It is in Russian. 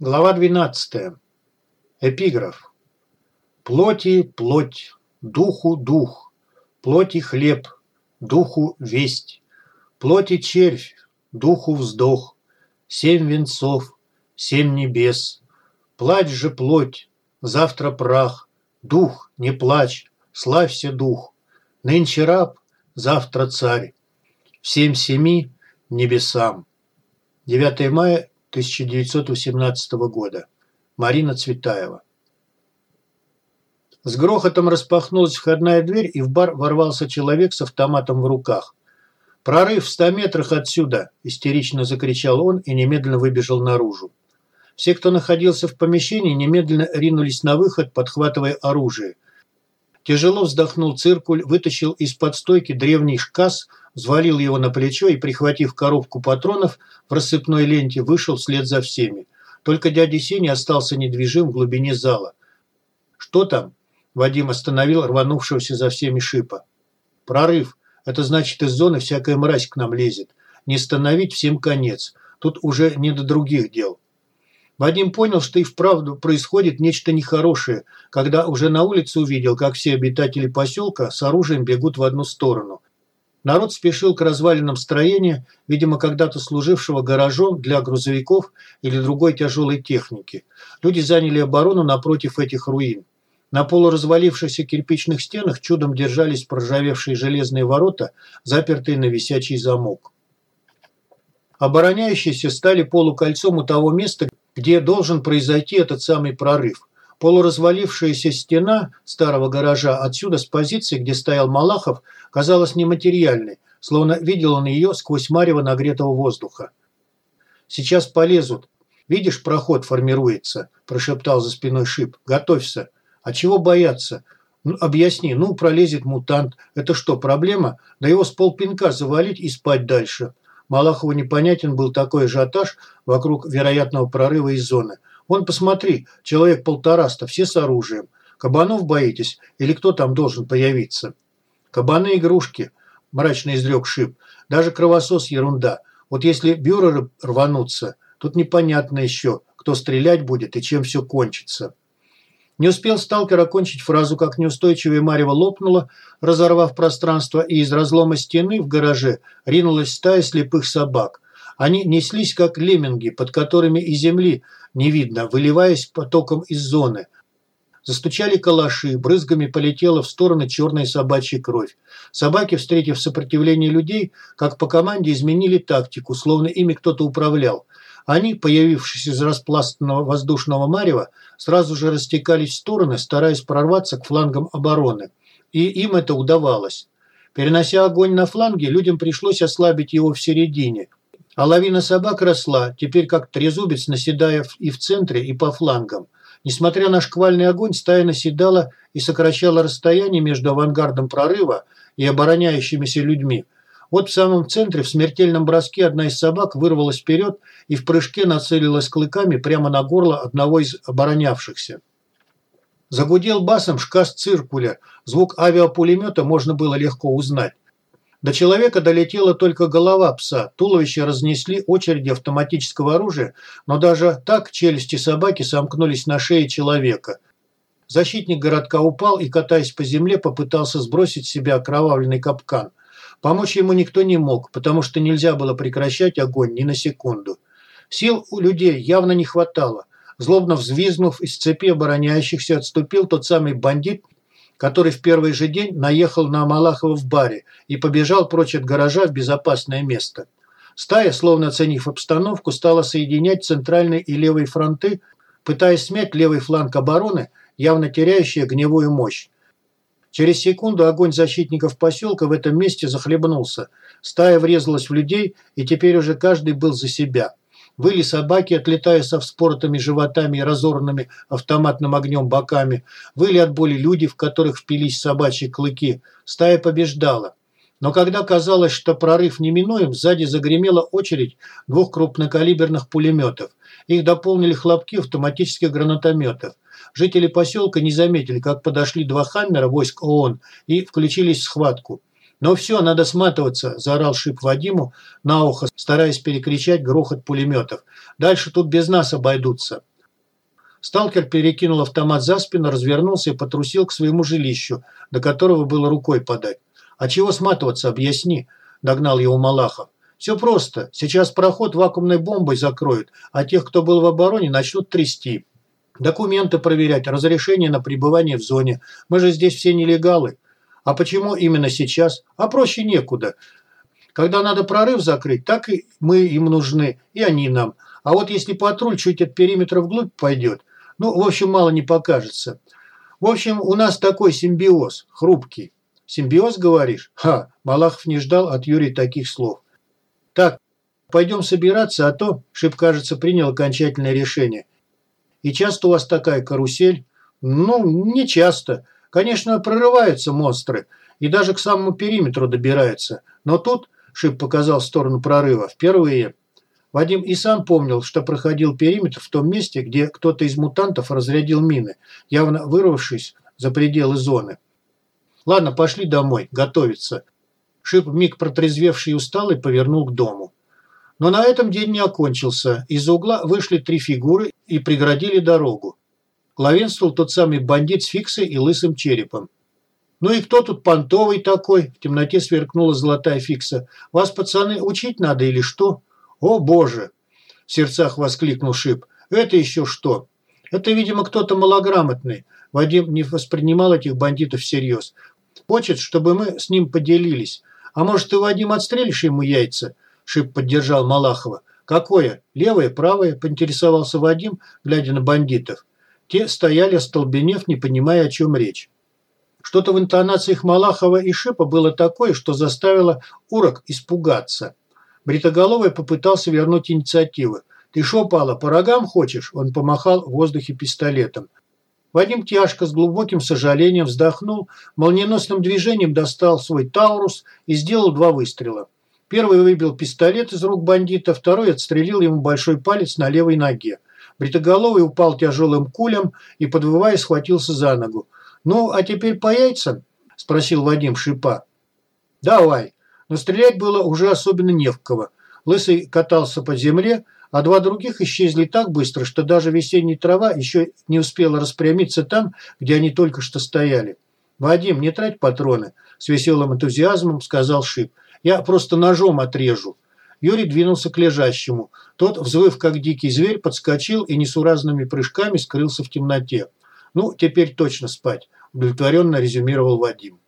Глава 12. Эпиграф. Плоти – плоть, духу – дух, плоти – хлеб, духу – весть, плоти – червь, духу – вздох, семь венцов, семь небес. Плачь же плоть, завтра прах, дух, не плачь, славься дух. Нынче раб, завтра царь, всем семи небесам. 9 мая 1918 года. Марина Цветаева. С грохотом распахнулась входная дверь, и в бар ворвался человек с автоматом в руках. «Прорыв в ста метрах отсюда!» – истерично закричал он и немедленно выбежал наружу. Все, кто находился в помещении, немедленно ринулись на выход, подхватывая оружие. Тяжело вздохнул циркуль, вытащил из-под стойки древний шкас – взвалил его на плечо и, прихватив коробку патронов в рассыпной ленте, вышел вслед за всеми. Только дядя Сеня остался недвижим в глубине зала. «Что там?» – Вадим остановил рванувшегося за всеми шипа. «Прорыв. Это значит, из зоны всякая мразь к нам лезет. Не остановить всем конец. Тут уже не до других дел». Вадим понял, что и вправду происходит нечто нехорошее, когда уже на улице увидел, как все обитатели поселка с оружием бегут в одну сторону. Народ спешил к развалинам строения, видимо, когда-то служившего гаражом для грузовиков или другой тяжелой техники. Люди заняли оборону напротив этих руин. На полуразвалившихся кирпичных стенах чудом держались проржавевшие железные ворота, запертые на висячий замок. Обороняющиеся стали полукольцом у того места, где должен произойти этот самый прорыв. Полуразвалившаяся стена старого гаража отсюда с позиции, где стоял Малахов, казалась нематериальной, словно видел он ее сквозь марево нагретого воздуха. «Сейчас полезут. Видишь, проход формируется», – прошептал за спиной Шип. «Готовься. А чего бояться? Ну, объясни, ну, пролезет мутант. Это что, проблема? Да его с полпинка завалить и спать дальше». Малахову непонятен был такой ажиотаж вокруг вероятного прорыва из зоны – Вон, посмотри, человек полтораста, все с оружием. Кабанов боитесь? Или кто там должен появиться? Кабаны – игрушки, мрачно изрек Шип. Даже кровосос – ерунда. Вот если бюреры рванутся, тут непонятно еще, кто стрелять будет и чем все кончится. Не успел сталкер окончить фразу, как неустойчивая марево лопнула, разорвав пространство, и из разлома стены в гараже ринулась стая слепых собак. Они неслись, как лемминги, под которыми и земли не видно, выливаясь потоком из зоны. Застучали калаши, брызгами полетела в стороны черная собачья кровь. Собаки, встретив сопротивление людей, как по команде изменили тактику, словно ими кто-то управлял. Они, появившись из распластанного воздушного марева, сразу же растекались в стороны, стараясь прорваться к флангам обороны. И им это удавалось. Перенося огонь на фланги, людям пришлось ослабить его в середине – а лавина собак росла, теперь как трезубец, наседая и в центре, и по флангам. Несмотря на шквальный огонь, стая наседала и сокращала расстояние между авангардом прорыва и обороняющимися людьми. Вот в самом центре, в смертельном броске, одна из собак вырвалась вперед и в прыжке нацелилась клыками прямо на горло одного из оборонявшихся. Загудел басом шкас циркуля. Звук авиапулемета можно было легко узнать. До человека долетела только голова пса, туловище разнесли очереди автоматического оружия, но даже так челюсти собаки сомкнулись на шее человека. Защитник городка упал и, катаясь по земле, попытался сбросить с себя окровавленный капкан. Помочь ему никто не мог, потому что нельзя было прекращать огонь ни на секунду. Сил у людей явно не хватало. Злобно взвизгнув из цепи обороняющихся, отступил тот самый бандит, который в первый же день наехал на Малахова в баре и побежал прочь от гаража в безопасное место. Стая, словно оценив обстановку, стала соединять центральный и левый фронты, пытаясь смять левый фланг обороны, явно теряющий огневую мощь. Через секунду огонь защитников поселка в этом месте захлебнулся. Стая врезалась в людей, и теперь уже каждый был за себя. Выли собаки, отлетая со вспоротыми животами и разорванными автоматным огнем боками. Выли от боли люди, в которых впились собачьи клыки. Стая побеждала. Но когда казалось, что прорыв неминуем, сзади загремела очередь двух крупнокалиберных пулеметов. Их дополнили хлопки автоматических гранатометов. Жители поселка не заметили, как подошли два «Хаммера» войск ООН и включились в схватку. «Ну все, надо сматываться», – заорал Шип Вадиму на ухо, стараясь перекричать грохот пулеметов. «Дальше тут без нас обойдутся». Сталкер перекинул автомат за спину, развернулся и потрусил к своему жилищу, до которого было рукой подать. «А чего сматываться, объясни», – догнал его Малахов. «Все просто. Сейчас проход вакуумной бомбой закроют, а тех, кто был в обороне, начнут трясти. Документы проверять, разрешение на пребывание в зоне. Мы же здесь все нелегалы. А почему именно сейчас? А проще некуда. Когда надо прорыв закрыть, так и мы им нужны, и они нам. А вот если патруль чуть от периметра вглубь пойдет – ну, в общем, мало не покажется. В общем, у нас такой симбиоз, хрупкий. Симбиоз, говоришь? Ха, Малахов не ждал от Юрия таких слов. Так, пойдем собираться, а то, Шип, кажется, принял окончательное решение. И часто у вас такая карусель? Ну, не часто. Конечно, прорываются монстры и даже к самому периметру добираются. Но тут, Шип показал в сторону прорыва, впервые – Вадим и сам помнил, что проходил периметр в том месте, где кто-то из мутантов разрядил мины, явно вырвавшись за пределы зоны. «Ладно, пошли домой, готовиться». Шип, миг протрезвевший и усталый, повернул к дому. Но на этом день не окончился. Из-за угла вышли три фигуры и преградили дорогу. Главенствовал тот самый бандит с фиксой и лысым черепом. «Ну и кто тут понтовый такой?» В темноте сверкнула золотая фикса. «Вас, пацаны, учить надо или что?» «О, Боже!» – в сердцах воскликнул Шип. «Это еще что?» «Это, видимо, кто-то малограмотный». Вадим не воспринимал этих бандитов всерьез. «Хочет, чтобы мы с ним поделились. А может, ты, Вадим, отстрелишь ему яйца?» Шип поддержал Малахова. «Какое? Левое, правое?» – поинтересовался Вадим, глядя на бандитов. Те стояли, остолбенев, не понимая, о чем речь. Что-то в интонациях Малахова и Шипа было такое, что заставило урок испугаться. Бритоголовый попытался вернуть инициативу. «Ты шо, Пала, по рогам хочешь?» Он помахал в воздухе пистолетом. Вадим тяжко, с глубоким сожалением вздохнул, молниеносным движением достал свой Таурус и сделал два выстрела. Первый выбил пистолет из рук бандита, второй отстрелил ему большой палец на левой ноге. Бритоголовый упал тяжелым кулем и, подвывая, схватился за ногу. «Ну, а теперь по яйцам?» – спросил Вадим Шипа. «Давай», но стрелять было уже особенно не в кого. Лысый катался по земле, а два других исчезли так быстро, что даже весенняя трава еще не успела распрямиться там, где они только что стояли. «Вадим, не трать патроны», – с веселым энтузиазмом сказал Шип. «Я просто ножом отрежу». Юрий двинулся к лежащему. Тот, взвыв как дикий зверь, подскочил и несуразными прыжками скрылся в темноте. «Ну, теперь точно спать», – удовлетворенно резюмировал Вадим.